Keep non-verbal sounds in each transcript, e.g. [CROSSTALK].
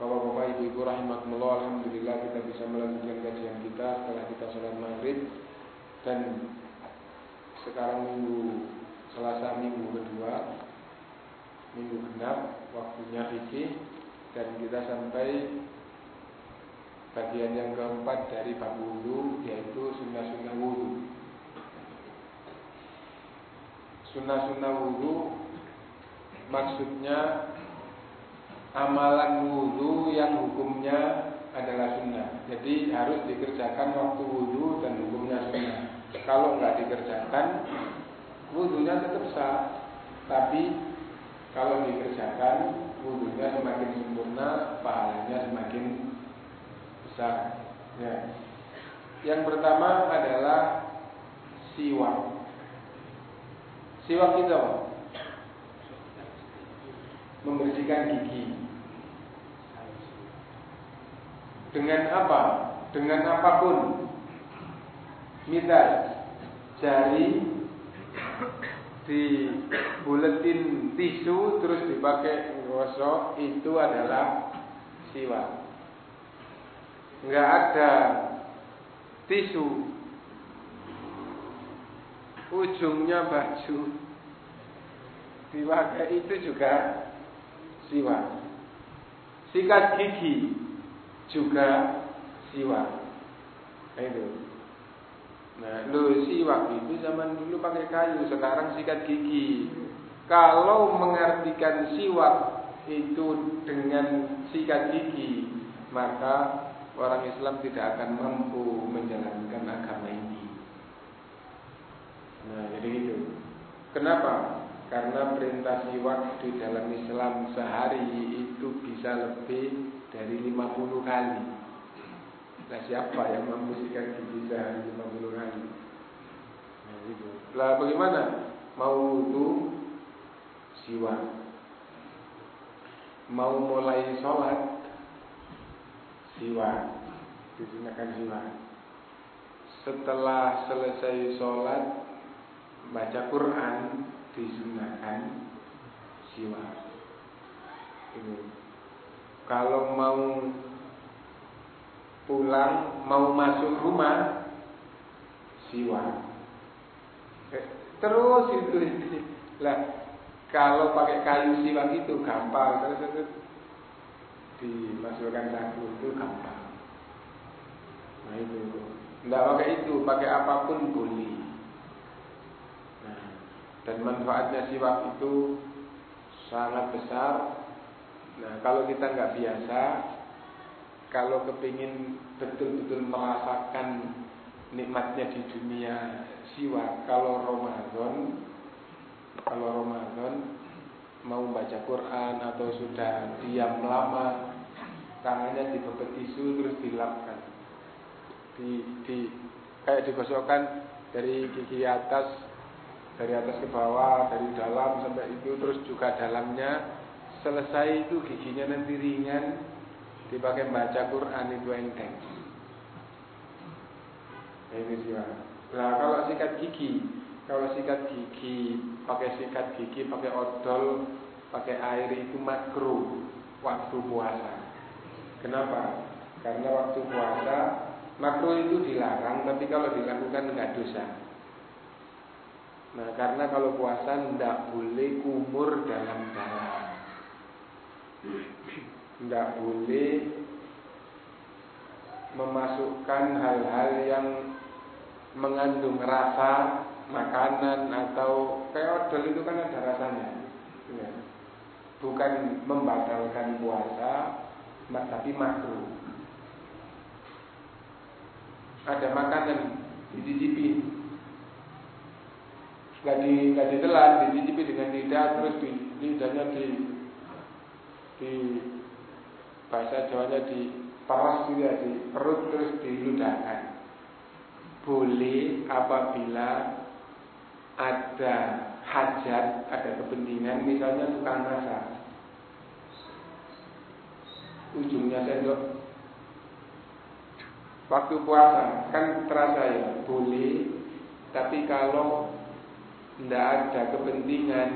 Bapak-bapak, ibu-ibu rahimakumullah, alhamdulillah kita bisa melanjutkan kajian kita setelah kita sholat maghrib. Dan sekarang minggu Selasa minggu kedua minggu genap waktunya fikih dan kita sampai bagian yang keempat dari bab wudhu yaitu sunnah-sunnah wudhu sunnah-sunnah wudhu maksudnya amalan wudhu yang hukumnya adalah sunnah. Jadi harus dikerjakan waktu wudhu dan hukumnya sunnah. Kalau nggak dikerjakan, wudhunya tetap sah. Tapi kalau dikerjakan, wudhunya semakin sempurna, pahalanya semakin besar. Ya. Yang pertama adalah siwak. Siwak apa? Membersihkan gigi. Dengan apa? Dengan apa pun. Misal jari dibuletin tisu terus dipakai gosok itu adalah siwak. Enggak ada tisu ujungnya baju dipakai itu juga siwak. Sikat gigi juga siwak. Nah, itu. Nah, lo siwak itu zaman dulu pakai kayu, sekarang sikat gigi. Kalau mengartikan siwak itu dengan sikat gigi, maka orang Islam tidak akan mampu menjalankan agama ini. Nah, jadi gitu. Kenapa? Karena perintah siwak di dalam Islam sehari itu bisa lebih dari 50 kali. Nah, siapa yang mampu sikat gigi sehari 50 kali? Nah, gitu. Lah bagaimana? Mau itu siwak. Mau mulai sholat siwak. Disunahkan siwak. Setelah selesai sholat baca Quran disunahkan siwak. Ini. Kalau mau pulang, mau masuk rumah, siwak. Eh, terus itu, [LAUGHS] lah kalau pakai kayu siwak itu gampang, terus itu dimasukkan sagu itu gampang. Nah itu, tidak pakai itu, pakai apa pun boleh. Nah, dan manfaatnya siwak itu sangat besar. Nah, kalau kita nggak biasa, kalau kepingin betul-betul merasakan nikmatnya di dunia siwak, kalau Ramadan, kalau Ramadan mau baca Quran atau sudah diam lama, tangannya dibebet tisu terus dilapkan, di, di kayak digosokkan dari gigi atas, dari atas ke bawah, dari dalam sampai itu terus juga dalamnya selesai itu giginya nanti ringan dipakai baca Quran itu enteng. Ini sih Nah kalau sikat gigi, kalau sikat gigi pakai sikat gigi, pakai odol, pakai air itu makruh waktu puasa. Kenapa? Karena waktu puasa makruh itu dilarang, tapi kalau dilakukan nggak dosa. Nah, karena kalau puasa tidak boleh kumur dalam darah. Tidak boleh memasukkan hal-hal yang mengandung rasa makanan atau kayak odol itu kan ada rasanya. Ya. Bukan membatalkan puasa, tapi makruh. Ada makanan dicicipi, nggak di nggak ditelan, dicicipi dengan lidah terus di lidahnya di di bahasa Jawanya di paras juga ya, di perut terus diludahkan boleh apabila ada hajat, ada kepentingan, misalnya tukang masak. Ujungnya sendok. Waktu puasa kan terasa ya, boleh. Tapi kalau tidak ada kepentingan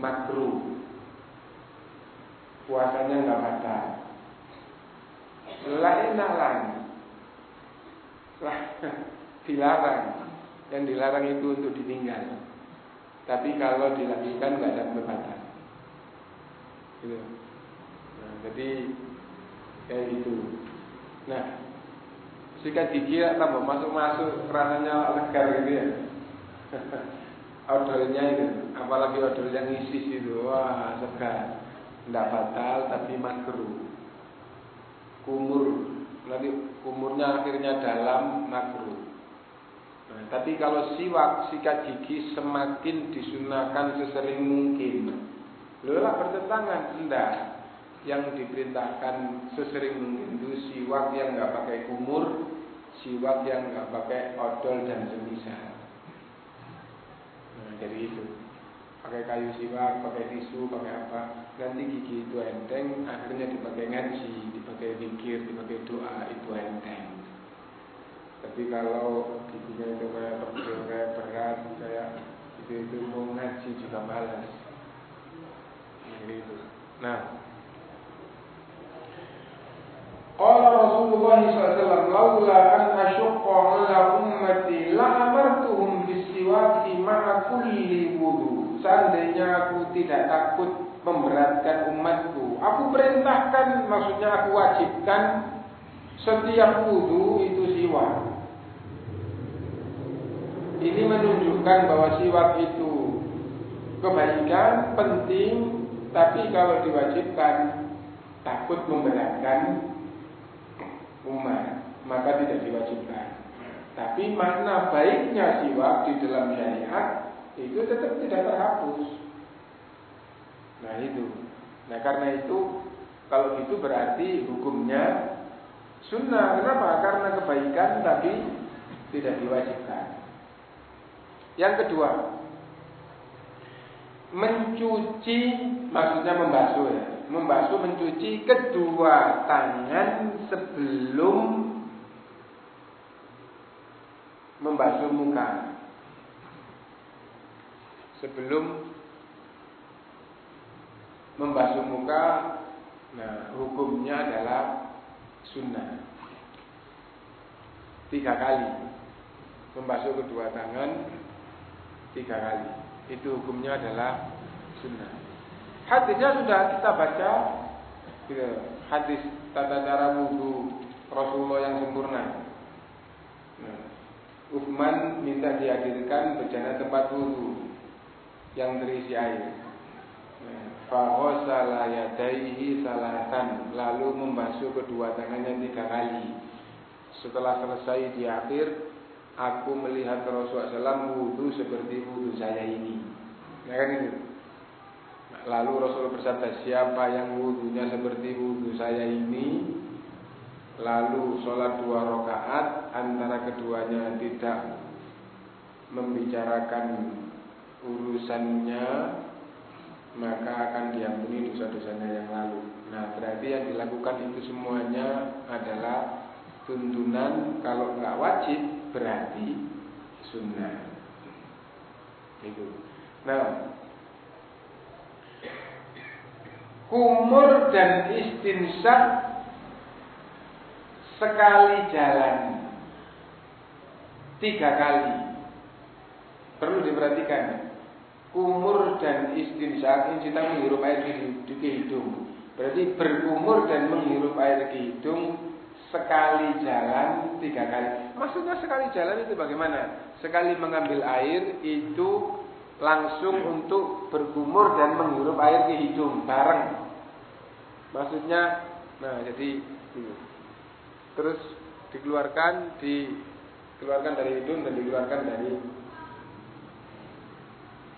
makruh, puasanya nggak batal. Lain lah [LAUGHS] dilarang. Yang dilarang itu untuk ditinggal. Tapi kalau dilakukan nggak ada pembatal. Gitu. Nah, jadi kayak gitu. Nah, sikat gigi tambah masuk-masuk rasanya legar gitu ya. [LAUGHS] odolnya itu, apalagi odol yang isi itu, wah segar. Tidak batal tapi makruh. Kumur, nanti kumurnya akhirnya dalam makruh. Tapi kalau siwak sikat gigi semakin disunahkan sesering mungkin. Lelah bertentangan enggak. Yang diperintahkan sesering mungkin itu siwak yang nggak pakai kumur, siwak yang nggak pakai odol dan semisal. Nah, jadi itu pakai kayu siwak, pakai tisu, pakai apa. Nanti gigi itu enteng, akhirnya dipakai ngaji, dipakai pikir, dipakai doa, itu enteng. Tapi kalau giginya itu kayak tebel, kayak berat, kayak itu itu mau ngaji juga malas. Gitu. Nah, Qala Rasulullah SAW Laula an asyukka ala ummati La amartuhum bisiwaki ma'a kulli Seandainya aku tidak takut memberatkan umatku Aku perintahkan, maksudnya aku wajibkan Setiap wudu itu siwak ini menunjukkan bahwa siwak itu kebaikan, penting, tapi kalau diwajibkan takut memberatkan umat, maka tidak diwajibkan. Tapi makna baiknya siwak di dalam syariat itu tetap tidak terhapus. Nah itu. Nah karena itu kalau itu berarti hukumnya sunnah. Kenapa? Karena kebaikan tapi tidak diwajibkan. Yang kedua, mencuci maksudnya membasuh ya. Membasuh mencuci kedua tangan sebelum membasuh muka. Sebelum membasuh muka, nah hukumnya adalah sunnah. Tiga kali membasuh kedua tangan tiga kali. Itu hukumnya adalah sunnah. Hadisnya sudah kita baca, gitu. hadis tata cara wudhu Rasulullah yang sempurna. Nah, Uthman minta dihadirkan bejana tempat wudhu yang terisi air. Fahosala yadaihi salatan Lalu membasuh kedua tangannya tiga kali Setelah selesai di akhir aku melihat Rasulullah SAW wudhu seperti wudhu saya ini. Nah kan itu. Lalu Rasul bersabda, siapa yang wudhunya seperti wudhu saya ini, lalu sholat dua rakaat antara keduanya tidak membicarakan urusannya, maka akan diampuni dosa-dosanya yang lalu. Nah berarti yang dilakukan itu semuanya adalah tuntunan kalau nggak wajib berarti sunnah. Itu. Nah, kumur dan istinsyak sekali jalan tiga kali perlu diperhatikan kumur dan istinsyak ini kita menghirup air di, di hidung berarti berkumur dan menghirup air ke hidung sekali jalan tiga kali. Maksudnya sekali jalan itu bagaimana? Sekali mengambil air itu langsung untuk bergumur dan menghirup air ke hidung bareng. Maksudnya, nah jadi terus dikeluarkan, dikeluarkan dari hidung dan dikeluarkan dari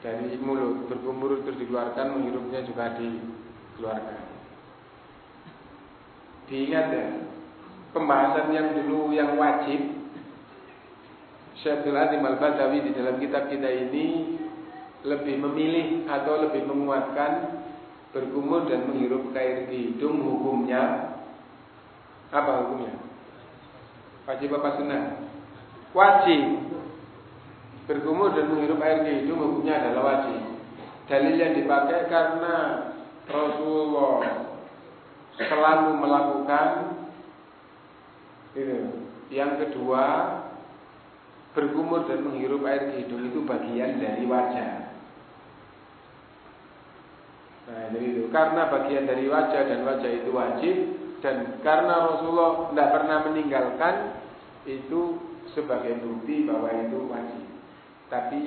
dari mulut, bergumur terus dikeluarkan, menghirupnya juga dikeluarkan. Diingat ya, pembahasan yang dulu yang wajib Syekh Abdul Azim Al-Badawi di dalam kitab kita ini lebih memilih atau lebih menguatkan berkumur dan menghirup air di hidung hukumnya apa hukumnya? Wajib apa sunnah? Wajib. Berkumur dan menghirup air di hidung hukumnya adalah wajib. Dalil yang dipakai karena Rasulullah selalu melakukan itu. Yang kedua, berkumur dan menghirup air di hidung itu bagian dari wajah. Nah, jadi itu karena bagian dari wajah dan wajah itu wajib dan karena Rasulullah tidak pernah meninggalkan itu sebagai bukti bahwa itu wajib. Tapi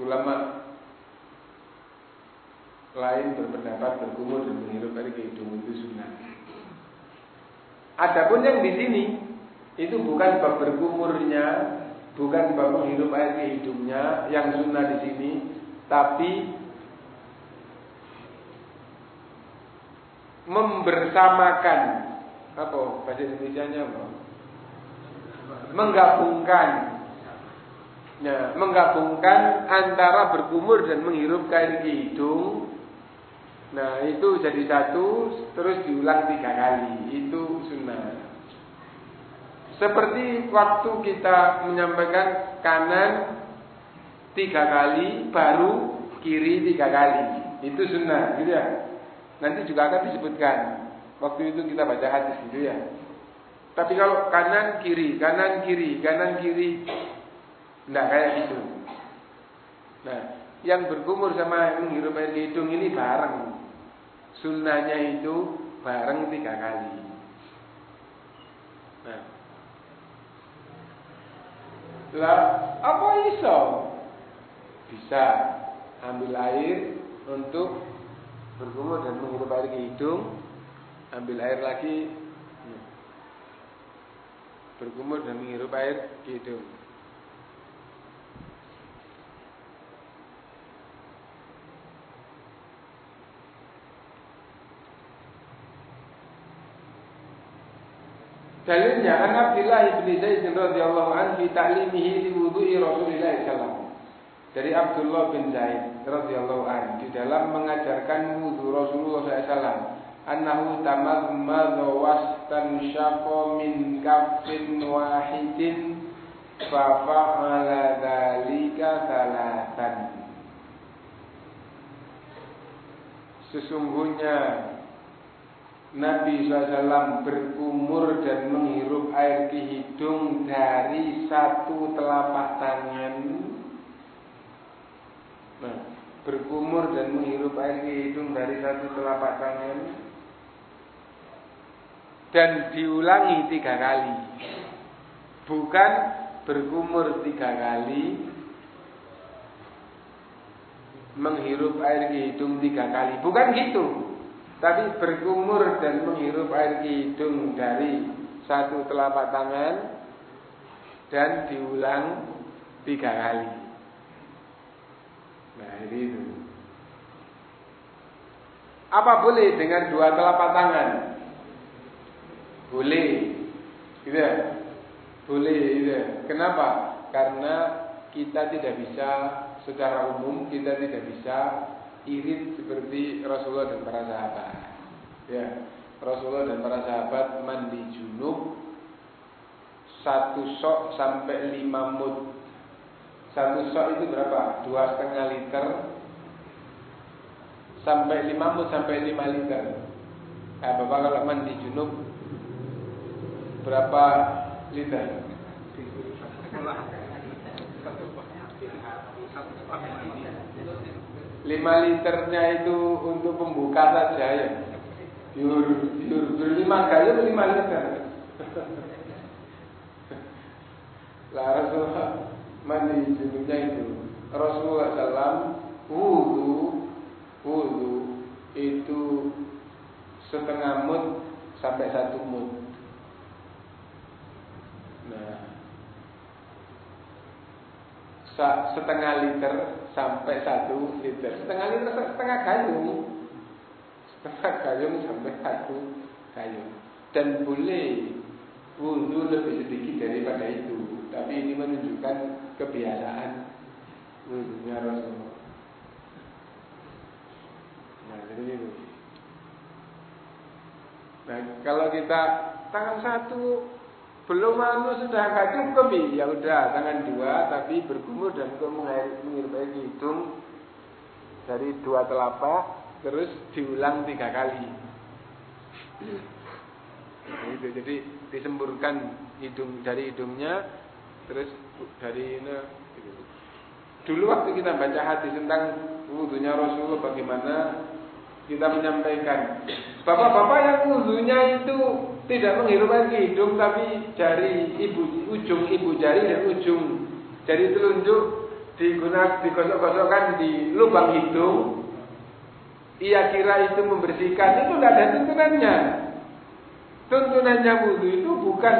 ulama lain berpendapat berkumur dan menghirup air ke hidung itu sunnah. Adapun yang di sini itu bukan bab berkumurnya, bukan bab menghirup air ke hidungnya yang sunnah di sini, tapi membersamakan apa bahasa Indonesia-nya? Menggabungkan ya, menggabungkan antara berkumur dan menghirup air di hidung. Nah, itu jadi satu terus diulang tiga kali. Itu sunnah. Seperti waktu kita menyampaikan kanan tiga kali, baru kiri tiga kali. Itu sunnah, gitu ya. Nanti juga akan disebutkan. Waktu itu kita baca hadis gitu ya. Tapi kalau kanan kiri, kanan kiri, kanan kiri, enggak kayak gitu. Nah, yang berkumur sama menghirup air hidung ini bareng. Sunnahnya itu bareng tiga kali. Nah, lah apa iso? Bisa ambil air untuk bergumur dan menghirup air ke hidung, ambil air lagi, bergumur dan menghirup air ke hidung. Dalilnya an Abdullah bin Zaid radhiyallahu anhu fi ta'limihi li wudu'i Rasulillah sallallahu dari Abdullah bin Zaid radhiyallahu anhu di dalam mengajarkan wudhu Rasulullah SAW annahu tamadmadha wastansyaqa min kaffin wahidin fa fa'ala dzalika salatan Sesungguhnya Nabi SAW berkumur dan menghirup air di hidung dari satu telapak tangan Nah, berkumur dan menghirup air di hidung dari satu telapak tangan dan diulangi tiga kali. Bukan berkumur tiga kali, menghirup air di hidung tiga kali. Bukan gitu. Tapi berkumur dan menghirup air hidung dari satu telapak tangan dan diulang tiga kali. Nah ini itu. Apa boleh dengan dua telapak tangan? Boleh. Gitu? Boleh gitu. Kenapa? Karena kita tidak bisa secara umum kita tidak bisa irit seperti Rasulullah dan para sahabat. Ya. Rasulullah dan para sahabat mandi junub satu sok sampai lima mut. Satu sok itu berapa? Dua setengah liter sampai lima mut sampai lima liter. Eh, Bapak kalau mandi junub berapa liter? Lima liternya itu untuk pembuka saja ya. Biur, biur, biur lima gayung lima liter. [LAUGHS] Lah Rasulullah mandi junubnya itu Rasulullah SAW wudhu wudhu itu setengah mut sampai satu mut. Nah, setengah liter sampai satu liter. Setengah liter setengah gayung. Setengah gayung sampai satu gayung. Dan boleh wudhu lebih sedikit daripada itu. Tapi ini menunjukkan kebiasaan wudhunya Rasulullah. Nah, jadi. Nah, kalau kita tangan satu belum anu sudah nggak cukup ya udah tangan dua tapi bergumur dan untuk mengirim air hidung dari dua telapak terus diulang tiga kali. Itu jadi disemburkan hidung dari hidungnya Terus dari ini gitu. Dulu waktu kita baca hadis tentang wudhunya Rasulullah bagaimana kita menyampaikan Bapak-bapak yang wudhunya itu tidak menghirup ke hidung tapi jari ibu ujung ibu jari dan ujung jari telunjuk digunakan digosok-gosokkan di lubang hidung. Ia kira itu membersihkan itu tidak ada tuntunannya. Tuntunannya wudhu itu bukan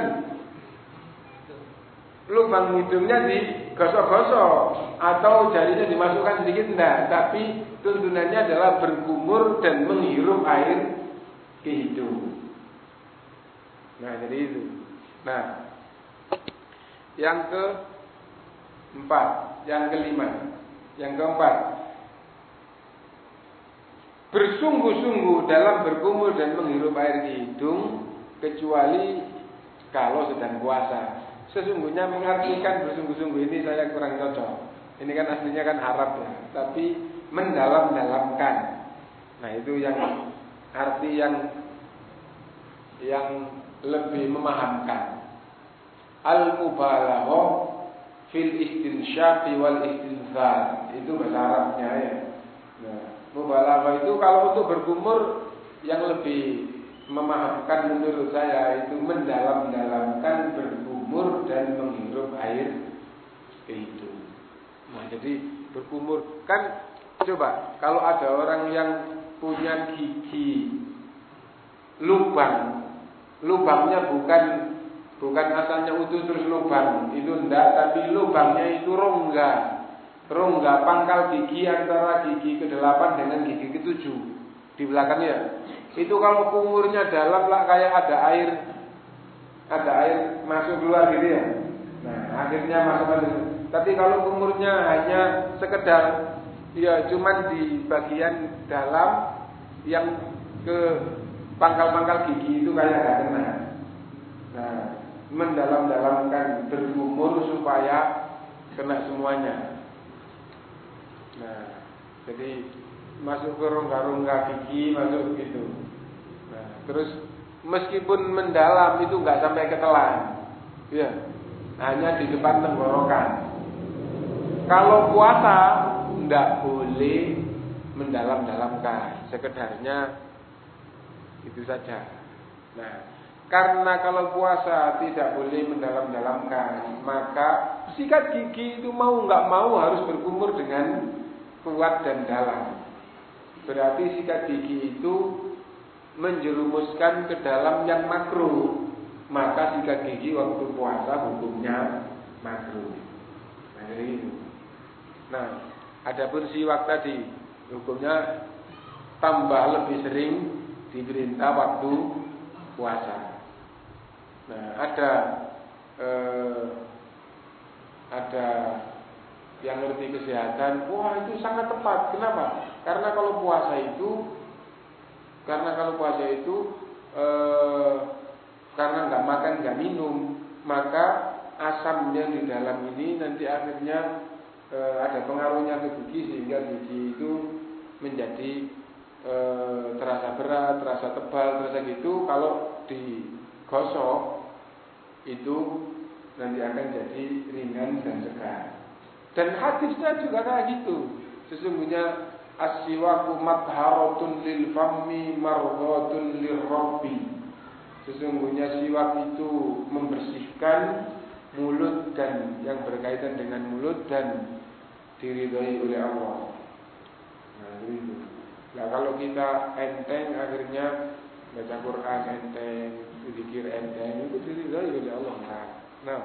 lubang hidungnya digosok-gosok atau jarinya dimasukkan sedikit enggak, tapi tuntunannya adalah berkumur dan menghirup air ke hidung. Nah, jadi itu. Nah, yang ke empat, yang kelima, yang keempat, bersungguh-sungguh dalam berkumur dan menghirup air di hidung kecuali kalau sedang puasa. Sesungguhnya mengartikan bersungguh-sungguh ini saya kurang cocok. Ini kan aslinya kan Arab ya, tapi mendalam-dalamkan. Nah itu yang arti yang yang lebih memahamkan. Al mubalaghah fil istinsyafi wal istinzar itu bahasa Arabnya ya. Nah, mubalaghah itu kalau untuk berkumur yang lebih memahamkan menurut saya itu mendalam-dalamkan berkumur dan menghirup air hidung. Nah, jadi berkumur kan coba kalau ada orang yang punya gigi lubang, lubangnya bukan bukan asalnya utuh terus lubang, itu enggak, tapi lubangnya itu rongga, rongga pangkal gigi antara gigi ke-8 dengan gigi ke-7 di belakangnya. Itu kalau kumurnya dalam lah kayak ada air ada air masuk keluar gitu ya. Nah, akhirnya masuk lagi. Tapi kalau umurnya hanya sekedar ya cuman di bagian dalam yang ke pangkal-pangkal gigi itu kayak gak kena. Nah, mendalam-dalamkan berumur supaya kena semuanya. Nah, jadi masuk ke rongga-rongga gigi masuk begitu. Nah, terus meskipun mendalam itu nggak sampai ke telan, ya, hanya di depan tenggorokan. Kalau puasa nggak boleh mendalam-dalamkan, sekedarnya itu saja. Nah, karena kalau puasa tidak boleh mendalam-dalamkan, maka sikat gigi itu mau nggak mau harus berkumur dengan kuat dan dalam. Berarti sikat gigi itu menjerumuskan ke dalam yang makruh, maka sikat gigi waktu puasa hukumnya makruh. Nah, itu. Nah, adapun siwak tadi hukumnya tambah lebih sering diperintah waktu puasa. Nah, ada eh, ada yang ngerti kesehatan, wah itu sangat tepat. Kenapa? Karena kalau puasa itu karena kalau puasa itu eh, karena nggak makan nggak minum maka asam yang di dalam ini nanti akhirnya eh, ada pengaruhnya ke gigi sehingga gigi itu menjadi eh, terasa berat, terasa tebal, terasa gitu. Kalau digosok itu nanti akan jadi ringan dan segar. Dan hadisnya juga kayak gitu. Sesungguhnya asyiwaku matharatun lil fammi marghatun lirabbi. Sesungguhnya siwak itu membersihkan mulut dan yang berkaitan dengan mulut dan diridhai oleh Allah. Nah, itu. Nah, kalau kita enteng akhirnya baca Quran enteng, zikir enteng itu diridhai oleh Allah. Nah,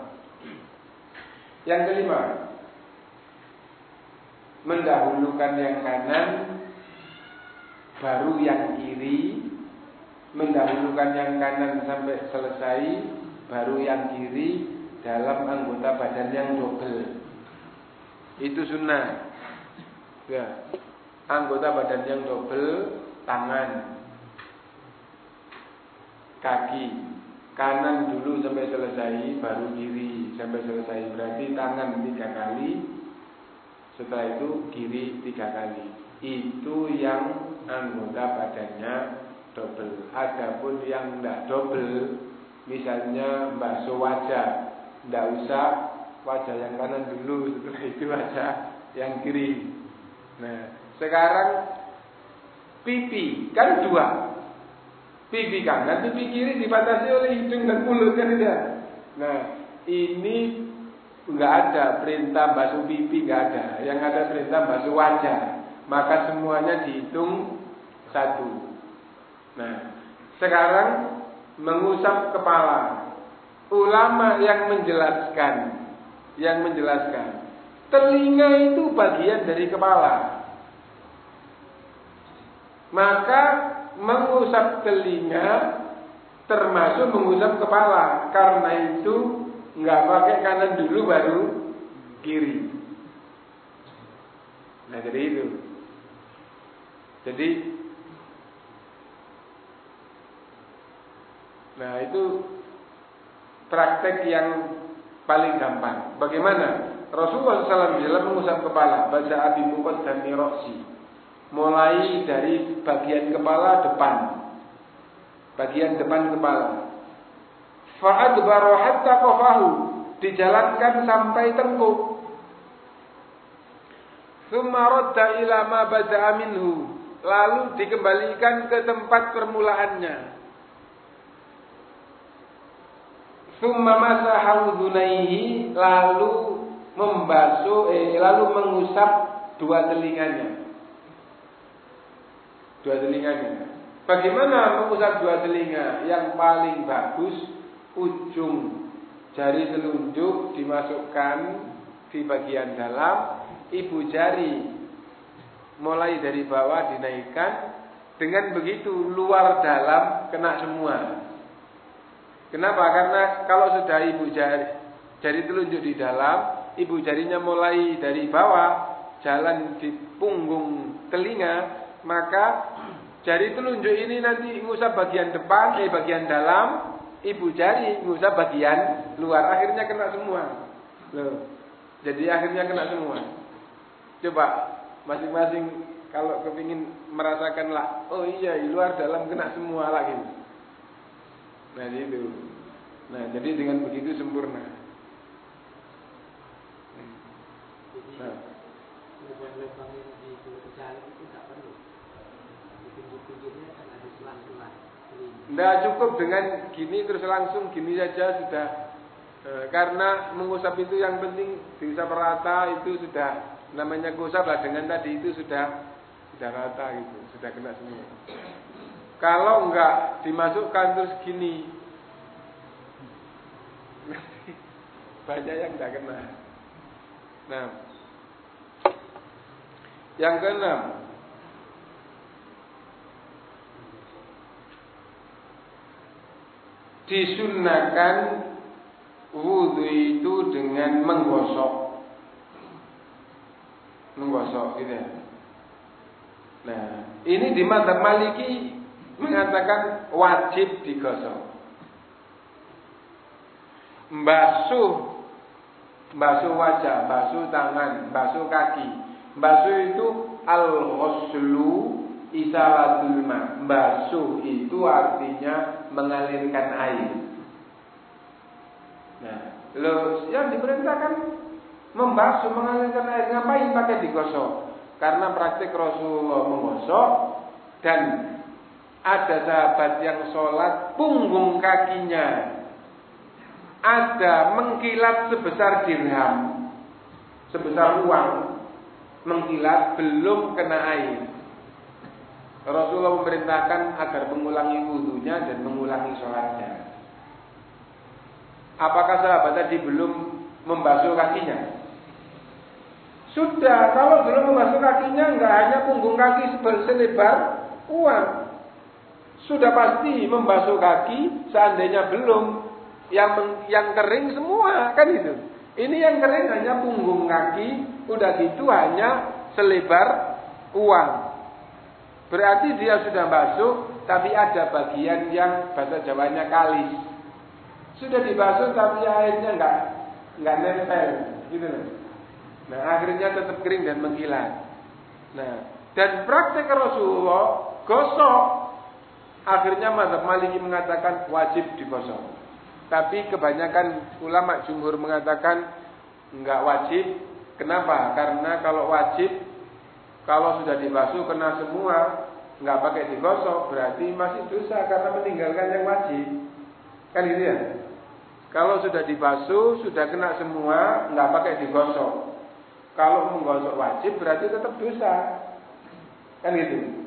yang kelima, mendahulukan yang kanan baru yang kiri mendahulukan yang kanan sampai selesai baru yang kiri dalam anggota badan yang double. Itu sunnah. Ya anggota badan yang double tangan kaki kanan dulu sampai selesai baru kiri sampai selesai berarti tangan tiga kali setelah itu kiri tiga kali. Itu yang anggota badannya double. Adapun yang tidak double, misalnya basuh wajah, tidak usah wajah yang kanan dulu, setelah [LAUGHS] itu wajah yang kiri. Nah, sekarang pipi kan dua. Pipi kanan, pipi kiri dibatasi oleh hidung dan mulut kan tidak. Nah, ini Enggak ada perintah basuh pipi, enggak ada. Yang ada perintah basuh wajah. Maka semuanya dihitung satu. Nah, sekarang mengusap kepala. Ulama yang menjelaskan, yang menjelaskan, telinga itu bagian dari kepala. Maka mengusap telinga termasuk mengusap kepala. Karena itu nggak pakai kanan dulu baru kiri. Nah jadi itu. Jadi Nah itu praktek yang paling gampang. Bagaimana? Rasulullah SAW mengusap kepala. Baca Abi Mukad dan Miroksi. Mulai dari bagian kepala depan. Bagian depan kepala. Fa'adbaru hatta qafahu. Dijalankan sampai tengkuk. Thumma radda ila ma bada'a. Lalu dikembalikan ke tempat permulaannya. Thumma masaha udhunaihi. Lalu membasuh, eh, lalu mengusap dua telinganya. Dua telinganya. Bagaimana mengusap dua telinga? Yang paling bagus ujung jari telunjuk dimasukkan di bagian dalam, ibu jari mulai dari bawah dinaikkan. Dengan begitu luar dalam kena semua. Kenapa? Karena kalau sudah ibu jari jari telunjuk di dalam, ibu jarinya mulai dari bawah jalan di punggung telinga, maka jari telunjuk ini nanti ngusap bagian depan, eh bagian dalam, ibu jari ngusap bagian luar. Akhirnya kena semua. Loh jadi akhirnya kena semua. Coba masing-masing kalau kepingin merasakan lah oh iya luar dalam kena semua lagi nah itu. Nah jadi dengan begitu sempurna. Nah. tidak cukup dengan gini terus langsung gini saja sudah e, karena mengusap itu yang penting diusap rata itu sudah namanya gusap lah dengan tadi itu sudah sudah rata gitu sudah kena semua. Kalau enggak dimasukkan terus gini [LAUGHS] banyak yang tidak kena. Nah, yang keenam disunahkan wudhu itu dengan menggosok menggosok gitu ya. Nah, ini di madzhab Maliki mengatakan wajib digosok. Basuh basuh wajah, basuh tangan, basuh kaki. Basuh itu al-ghuslu isalatul ma. Basuh itu artinya mengalirkan air. Nah, lo yang diperintahkan membasuh mengalirkan air ngapain pakai digosok? Karena praktik Rasulullah menggosok dan ada sahabat yang sholat punggung kakinya ada mengkilat sebesar dirham sebesar uang mengkilat belum kena air Rasulullah memerintahkan agar mengulangi wudhunya dan mengulangi sholatnya. Apakah sahabat tadi belum membasuh kakinya? Sudah, kalau belum membasuh kakinya, nggak hanya punggung kaki selebar uang. Sudah pasti membasuh kaki, seandainya belum, yang yang kering semua kan itu. Ini yang kering hanya punggung kaki, udah gitu hanya selebar uang. Berarti dia sudah basuh, tapi ada bagian yang bahasa Jawanya kalis. Sudah dibasuh tapi airnya enggak enggak nempel, gitu loh. Nah, akhirnya tetap kering dan mengkilat. Nah, dan praktek Rasulullah gosok. Akhirnya Mazhab Maliki mengatakan wajib digosok. Tapi kebanyakan ulama jumhur mengatakan enggak wajib. Kenapa? Karena kalau wajib kalau sudah dibasuh kena semua, nggak pakai digosok, berarti masih dosa karena meninggalkan yang wajib. Kan gitu ya? Kalau sudah dibasuh, sudah kena semua, nggak pakai digosok. Kalau menggosok wajib berarti tetap dosa. Kan gitu.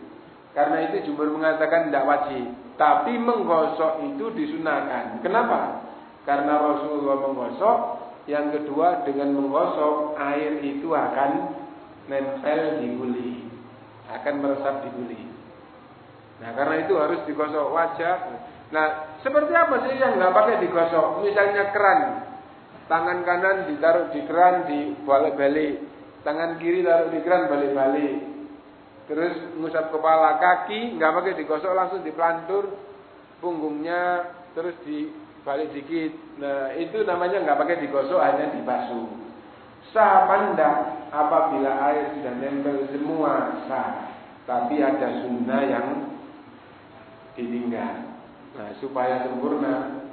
Karena itu jumhur mengatakan tidak wajib. Tapi menggosok itu disunahkan. Kenapa? Karena Rasulullah menggosok. Yang kedua dengan menggosok air itu akan nempel di guli, akan meresap di guli. Nah, karena itu harus digosok wajah. Nah, seperti apa sih yang nggak pakai digosok? Misalnya keran, tangan kanan ditaruh di keran di balik-balik, tangan kiri taruh di keran balik-balik. Terus ngusap kepala kaki, nggak pakai digosok langsung dipelantur punggungnya, terus dibalik dikit. Nah, itu namanya nggak pakai digosok, hanya dibasuh. Sah pandang apabila air sudah nempel semua sah. Tapi ada sunnah yang ditinggal. Nah, supaya sempurna,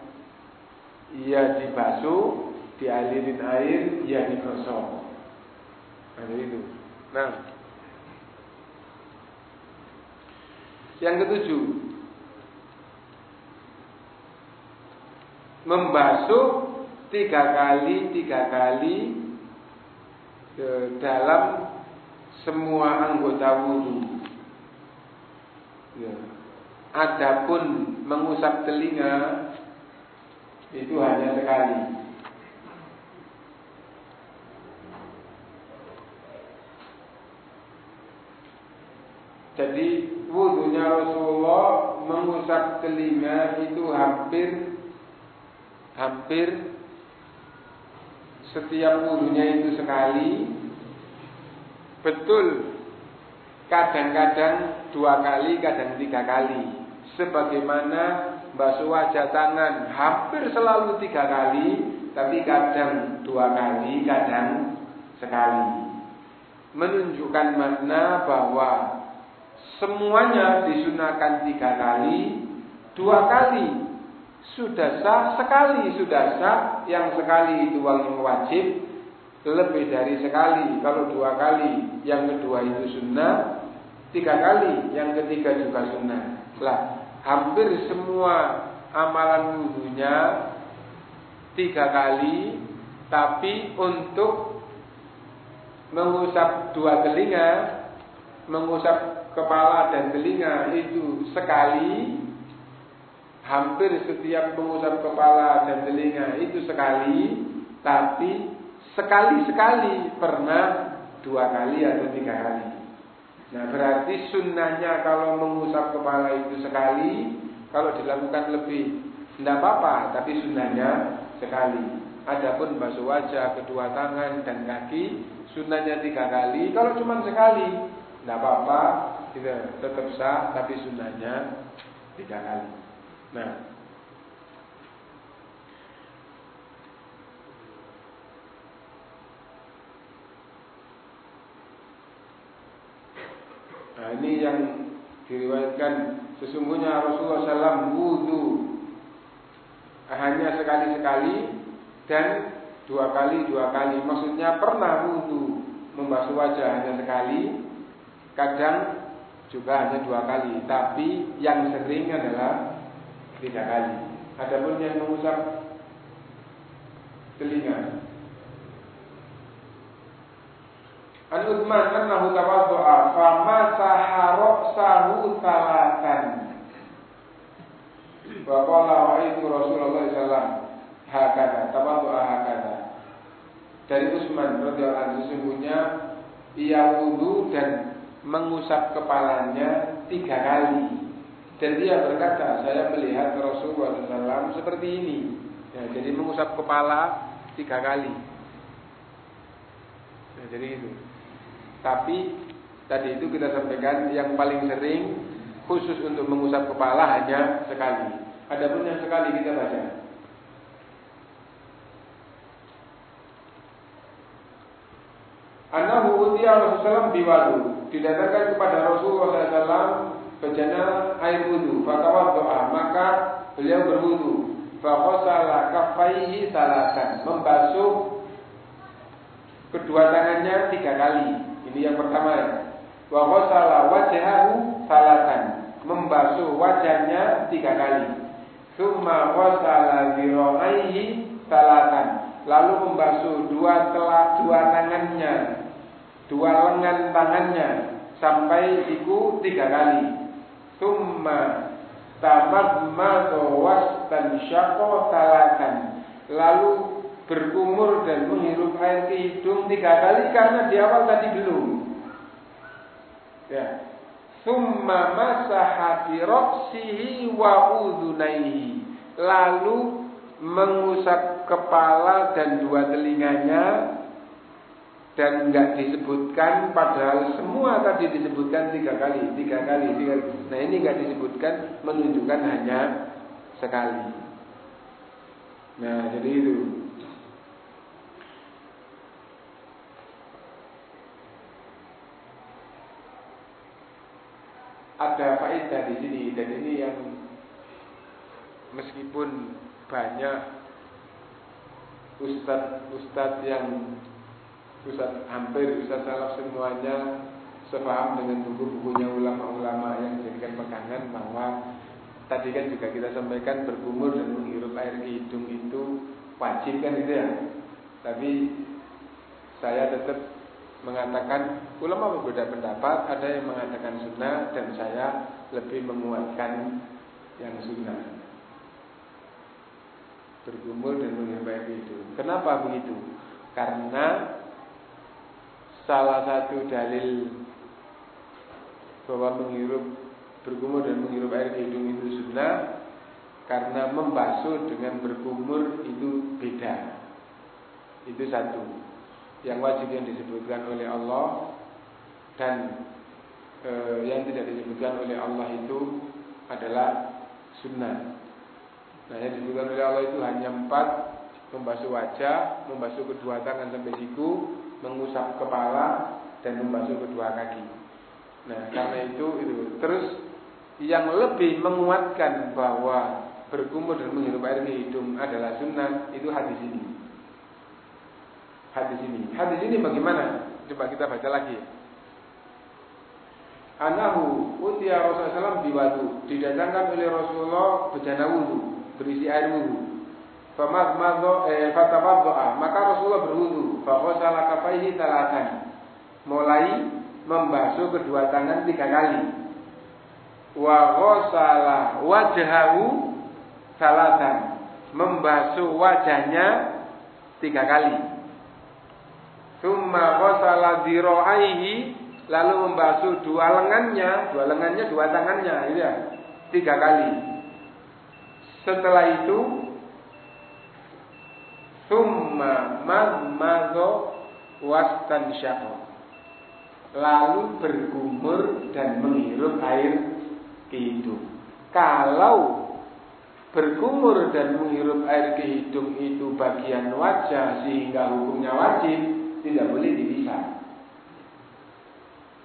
ia dibasuh, dialirin air, ia digosok. Nah, itu. Nah, yang ketujuh, membasuh tiga kali, tiga kali ke dalam semua anggota wudhu. Ya. Adapun mengusap telinga itu hanya sekali. Jadi wudhunya Rasulullah mengusap telinga itu hampir hampir setiap wudhunya itu sekali betul kadang-kadang dua kali kadang tiga kali. Sebagaimana basuh wajah tangan hampir selalu tiga kali tapi kadang dua kali kadang sekali. Menunjukkan makna bahwa semuanya disunahkan tiga kali dua kali sudah sah sekali sudah sah yang sekali itu yang wajib lebih dari sekali. Kalau dua kali yang kedua itu sunnah. Tiga kali yang ketiga juga sunnah. Lah hampir semua amalan wudhunya tiga kali tapi untuk mengusap dua telinga mengusap kepala dan telinga itu sekali hampir setiap mengusap kepala dan telinga itu sekali, tapi sekali-sekali pernah dua kali atau tiga kali. Nah berarti sunnahnya kalau mengusap kepala itu sekali, kalau dilakukan lebih tidak apa-apa, tapi sunnahnya sekali. Adapun basuh wajah, kedua tangan dan kaki, sunnahnya tiga kali. Kalau cuma sekali, tidak apa-apa, tetap sah, tapi sunnahnya tiga kali. Nah, Nah ini yang diriwayatkan sesungguhnya Rasulullah SAW wudhu hanya sekali-sekali dan dua kali dua kali. Maksudnya pernah wudhu membasuh wajah hanya sekali, kadang juga hanya dua kali. Tapi yang sering adalah tiga kali. Adapun yang mengusap telinga. An Utsman annahu tawaddu'a fa masaha ra'sahu salatan. Wa qala ra'aitu Rasulullah sallallahu hakada tawaddu'a hakada. Dari Utsman radhiyallahu anhu sesungguhnya ia wudu dan mengusap kepalanya tiga kali. Dan dia berkata, saya melihat Rasulullah SAW seperti ini. Ya, jadi mengusap kepala tiga kali. Ya, jadi itu. Tapi tadi itu kita sampaikan yang paling sering khusus untuk mengusap kepala hanya sekali. Adapun yang sekali kita baca. Anahu utiya Rasulullah biwadu. Didatangkan kepada Rasulullah SAW bejana air wudhu. doa Maka beliau berwudhu. Fakosala kafaihi salatan. Membasuh kedua tangannya tiga kali. Ini yang pertama. Wakosala wajahu salatan. Membasuh wajahnya tiga kali. Summa wasala ziro'aihi salatan. Lalu membasuh dua telah dua tangannya dua lengan tangannya sampai siku tiga kali. Summa tamadmado dan syako talatan. Lalu berkumur dan menghirup air ke hidung tiga kali karena di awal tadi belum. Ya. Summa masaha bi wa udhunaihi. Lalu mengusap kepala dan dua telinganya dan nggak disebutkan padahal semua tadi disebutkan tiga kali, tiga kali, tiga kali. Nah ini nggak disebutkan menunjukkan hanya sekali. Nah jadi itu. Ada faedah di sini dan ini yang meskipun banyak ustadz-ustadz yang Ustaz hampir Ustaz Salaf semuanya sepaham dengan buku-bukunya ulama-ulama yang dijadikan pegangan bahwa tadi kan juga kita sampaikan berkumur dan menghirup air ke hidung itu wajib kan itu ya. Tapi saya tetap mengatakan ulama berbeda pendapat, ada yang mengatakan sunnah dan saya lebih menguatkan yang sunnah. Bergumul dan menghirup air hidung. Kenapa begitu? Karena salah satu dalil bahwa menghirup berkumur dan menghirup air di hidung itu sunnah karena membasuh dengan berkumur itu beda. Itu satu. Yang wajib yang disebutkan oleh Allah dan e, yang tidak disebutkan oleh Allah itu adalah sunnah. Nah yang disebutkan oleh Allah itu hanya empat membasuh wajah, membasuh kedua tangan sampai siku, mengusap kepala dan membasuh kedua kaki. Nah, karena itu itu terus yang lebih menguatkan bahwa berkumur dan menghirup air di hidung adalah sunnah itu hadis ini. Hadis ini. Hadis ini bagaimana? Coba kita baca lagi. Anahu utia Rasulullah SAW biwadu didatangkan oleh Rasulullah bejana wudhu berisi air wudhu Famadmadho eh, maka Rasulullah berwudu faghasala kafaihi talatan mulai membasuh kedua tangan tiga kali. Wa ghasala wajhahu salatan membasuh wajahnya tiga kali. Summa ghasala dhira'aihi lalu membasuh dua lengannya, dua lengannya, dua tangannya, ya, tiga kali. Setelah itu Summa wastan syako. lalu bergumur dan menghirup air kehidup. Kalau bergumur dan menghirup air ke hidung itu bagian wajah sehingga hukumnya wajib, tidak boleh dipisah.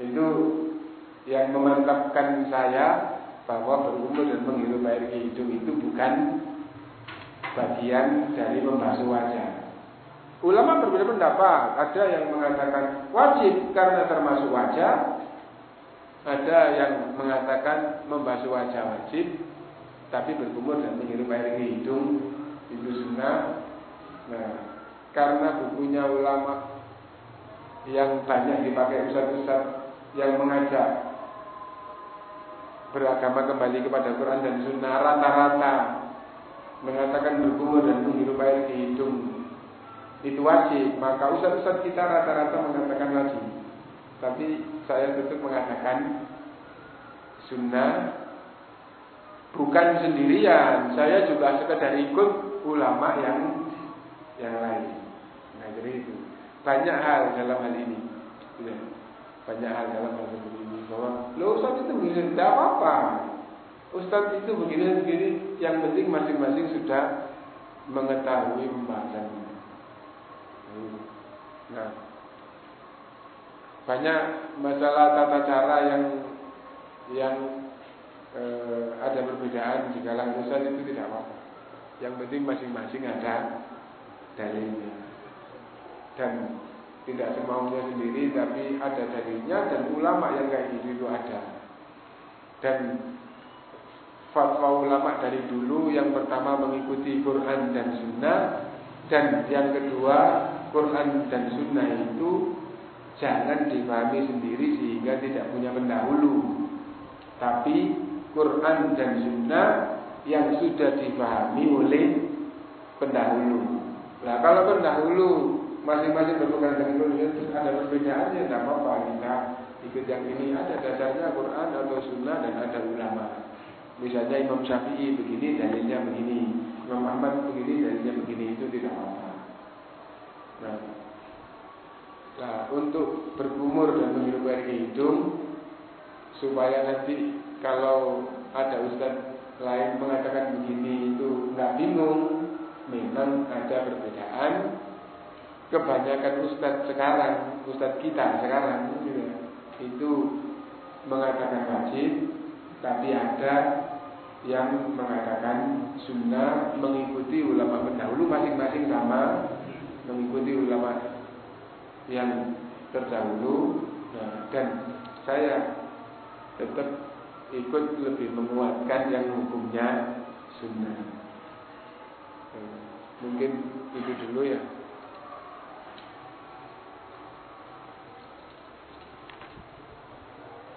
Itu yang memantapkan saya bahwa bergumur dan menghirup air ke hidung itu bukan bagian dari membasuh wajah. Ulama berbeda pendapat. Ada yang mengatakan wajib karena termasuk wajah. Ada yang mengatakan membasuh wajah wajib, tapi berkumur dan menghirup air ke hidung itu sunnah. Nah, karena bukunya ulama yang banyak dipakai ustaz-ustaz yang mengajak beragama kembali kepada Quran dan Sunnah rata-rata mengatakan berkumur dan menghirup air ke hidung itu wajib, maka ustaz-ustaz kita rata-rata mengatakan wajib. Tapi saya tetap mengatakan sunnah bukan sendirian. Saya juga sekedar ikut ulama yang yang lain. Nah jadi itu banyak hal dalam hal ini. Ya, banyak hal dalam hal ini bahwa lo ustaz itu begini tidak apa-apa. Ustaz itu begini begini. Yang penting masing-masing sudah mengetahui pembahasannya. Nah, banyak masalah tata cara yang yang eh, ada perbedaan di kalangan Ustaz itu tidak apa-apa. Yang penting masing-masing ada dalilnya. Dan tidak semaunya sendiri tapi ada dalilnya dan ulama yang kayak gitu itu ada. Dan fatwa ulama dari dulu yang pertama mengikuti Quran dan Sunnah dan yang kedua Quran dan Sunnah itu jangan dipahami sendiri sehingga tidak punya pendahulu. Tapi Quran dan Sunnah yang sudah dipahami oleh pendahulu. Nah kalau pendahulu masing-masing berpegang dengan Quran terus ada perbedaannya tidak apa-apa kita ikut yang ini ada dasarnya Quran atau Sunnah dan ada ulama. Misalnya Imam Syafi'i begini dalilnya begini, Imam Ahmad begini dalilnya begini itu tidak apa-apa. Nah, nah untuk berkumur dan ke hidung supaya nanti kalau ada ustaz lain mengatakan begini itu nggak bingung, memang ada perbedaan. Kebanyakan ustaz sekarang, ustaz kita sekarang gitu, itu mengatakan wajib, tapi ada yang mengatakan sunnah mengikuti ulama pendahulu masing-masing sama mengikuti ulama yang terdahulu nah, dan saya tetap ikut lebih menguatkan yang hukumnya sunnah. Nah, mungkin itu dulu ya.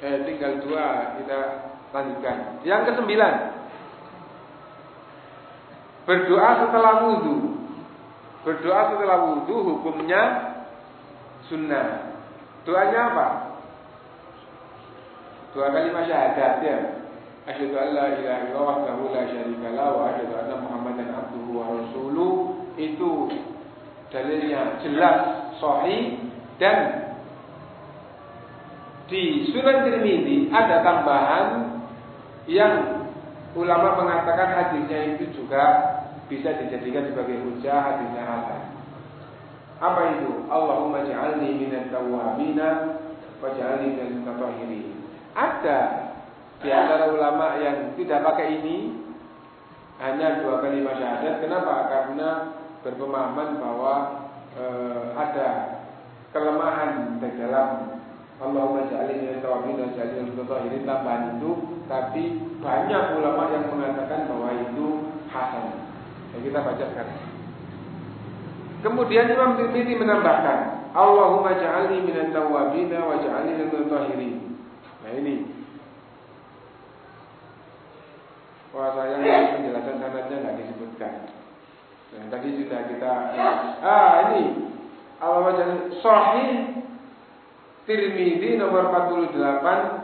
Eh, tinggal dua kita lanjutkan. Yang kesembilan, berdoa setelah wudhu. Berdoa setelah wudhu hukumnya sunnah. Doanya apa? Doa kalimat syahadat ya. Asyhadu an la ilaha illallah wahdahu la syarika lah wa asyhadu anna Muhammadan abduhu wa rasuluh itu dalilnya jelas sahih dan di Sunan Tirmidzi ada tambahan yang ulama mengatakan hadisnya itu juga bisa dijadikan sebagai hujah hadisnya hasan. Apa itu? Allahumma ja'alni minat tawwabina wa ja'alni mutatahhirin. Ada di antara ulama yang tidak pakai ini hanya dua kali syahadat. Kenapa? Karena berpemahaman bahwa e, ada kelemahan di dalam Allahumma ja'alni minat tawwabina wa ja'alni mutatahhirin tambahan itu, tapi banyak ulama yang mengatakan bahwa itu hasan. Yang kita baca sekarang. Kemudian Imam Tirmidzi menambahkan, Allahumma ja'alni minan tawwabina wa ja'alni minal mutahhirin. Nah ini. Wah saya penjelasan sanadnya nggak disebutkan. Nah, tadi sudah kita ah ini Allahumma ja'alni sahih Tirmidzi nomor 48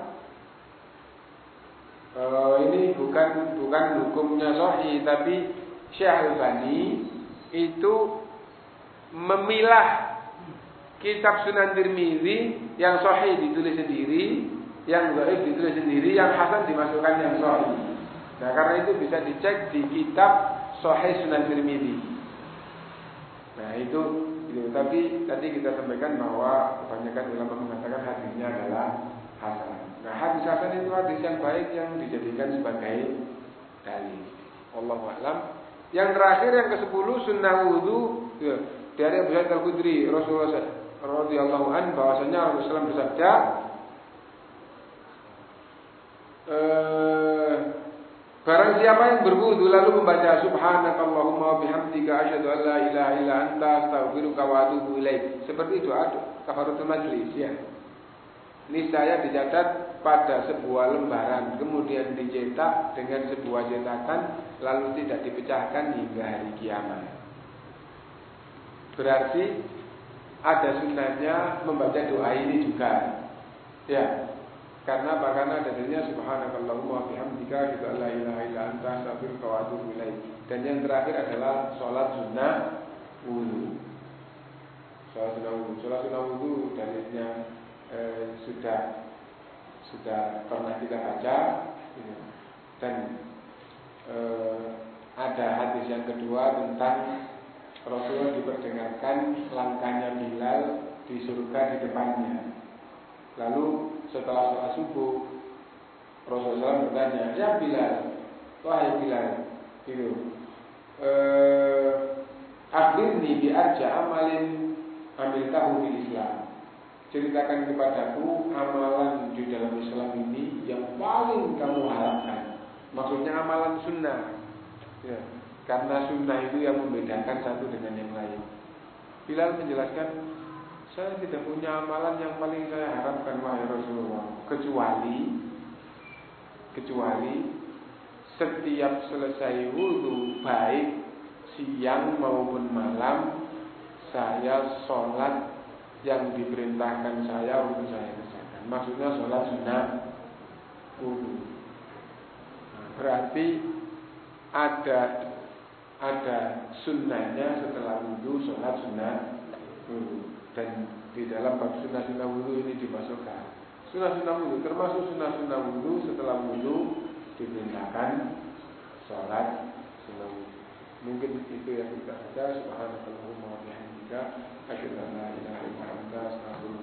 uh, ini bukan bukan hukumnya sahih tapi Syekh Al-Bani itu memilah kitab Sunan Tirmizi yang sahih ditulis sendiri, yang dhaif ditulis sendiri, yang hasan dimasukkan yang sahih. Nah, karena itu bisa dicek di kitab Sahih Sunan Tirmizi. Nah, itu itu tapi tadi kita sampaikan bahwa kebanyakan ulama mengatakan hadisnya adalah hasan. Nah, hadis hasan itu hadis yang baik yang dijadikan sebagai dalil. Allah a'lam. Yang terakhir yang ke-10 sunnah wudu ya, dari Abu Sa'id Al-Khudri Rasulullah radhiyallahu an bahwasanya Rasulullah bersabda eh, barang siapa yang berwudu lalu membaca subhanakallahumma wa bihamdika asyhadu an la ilaha illa anta astaghfiruka wa atubu ilaik seperti doa kafaratul majlis ya niscaya dicatat pada sebuah lembaran kemudian dicetak dengan sebuah cetakan lalu tidak dipecahkan hingga hari kiamat. Berarti ada sunnahnya membaca doa ini juga. Ya. Karena apa? Karena ada dalilnya subhanakallahumma bihamdika kita la ilaha illa anta astaghfiruka wa atubu. Dan yang terakhir adalah sholat sunnah wudu. Sholat sunnah wudu. Sholat sunnah wudu dalilnya eh, sudah sudah pernah kita baca gitu. dan eh, ada hadis yang kedua tentang Rasulullah diperdengarkan langkahnya Bilal di surga di depannya. Lalu setelah sholat subuh Rasulullah bertanya, ya Bilal, wahai Bilal, gitu. Eh, Akhirni bi arja amalin amil tahu Islam ceritakan kepadaku amalan di dalam Islam ini yang paling kamu harapkan. Maksudnya amalan sunnah. Ya, karena sunnah itu yang membedakan satu dengan yang lain. Bilal menjelaskan, saya tidak punya amalan yang paling saya harapkan wahai Rasulullah, kecuali kecuali setiap selesai wudhu baik siang maupun malam saya sholat yang diperintahkan saya untuk saya kerjakan. Maksudnya sholat sunnah wudhu. Nah, berarti ada ada sunnahnya setelah wudhu sholat sunnah wudhu dan di dalam bab sunnah sunnah wudhu ini dimasukkan sunnah sunnah wudhu termasuk sunnah sunnah wudhu setelah wudhu diperintahkan sholat sunnah wudhu mungkin itu yang kita baca subhanallah wa bihamdika God's power.